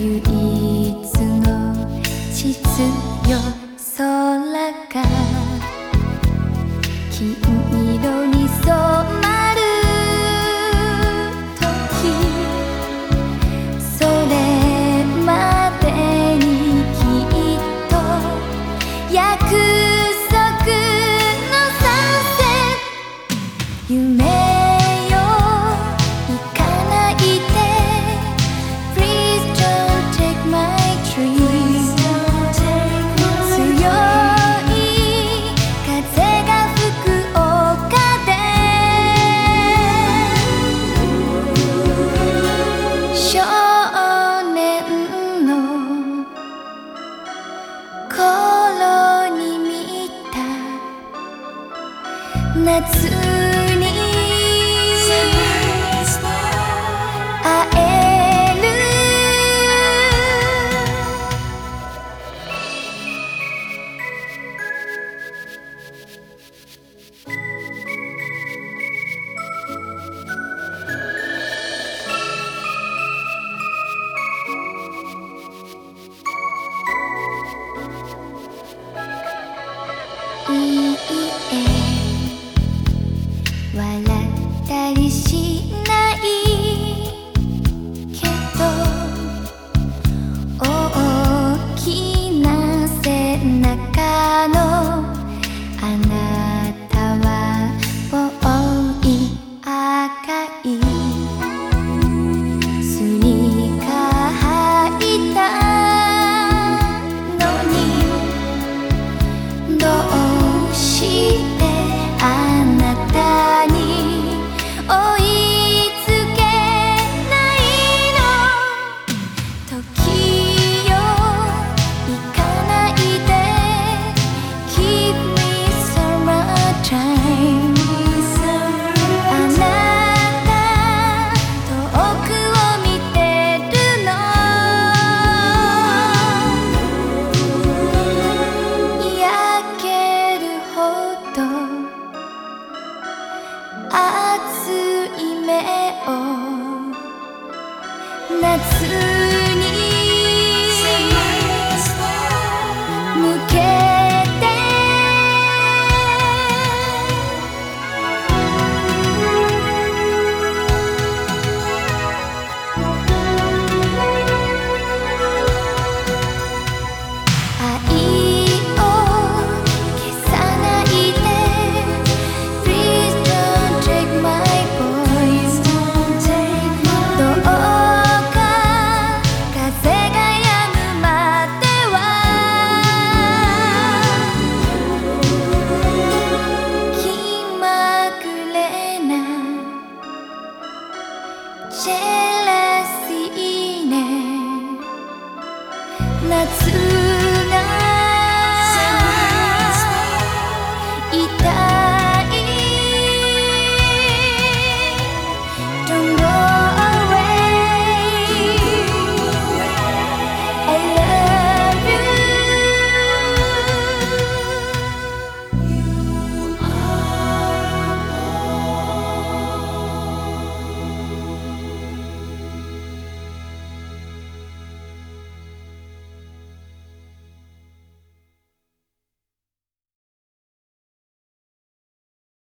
唯一の秩序。夏に会える「」たりしない that's true. share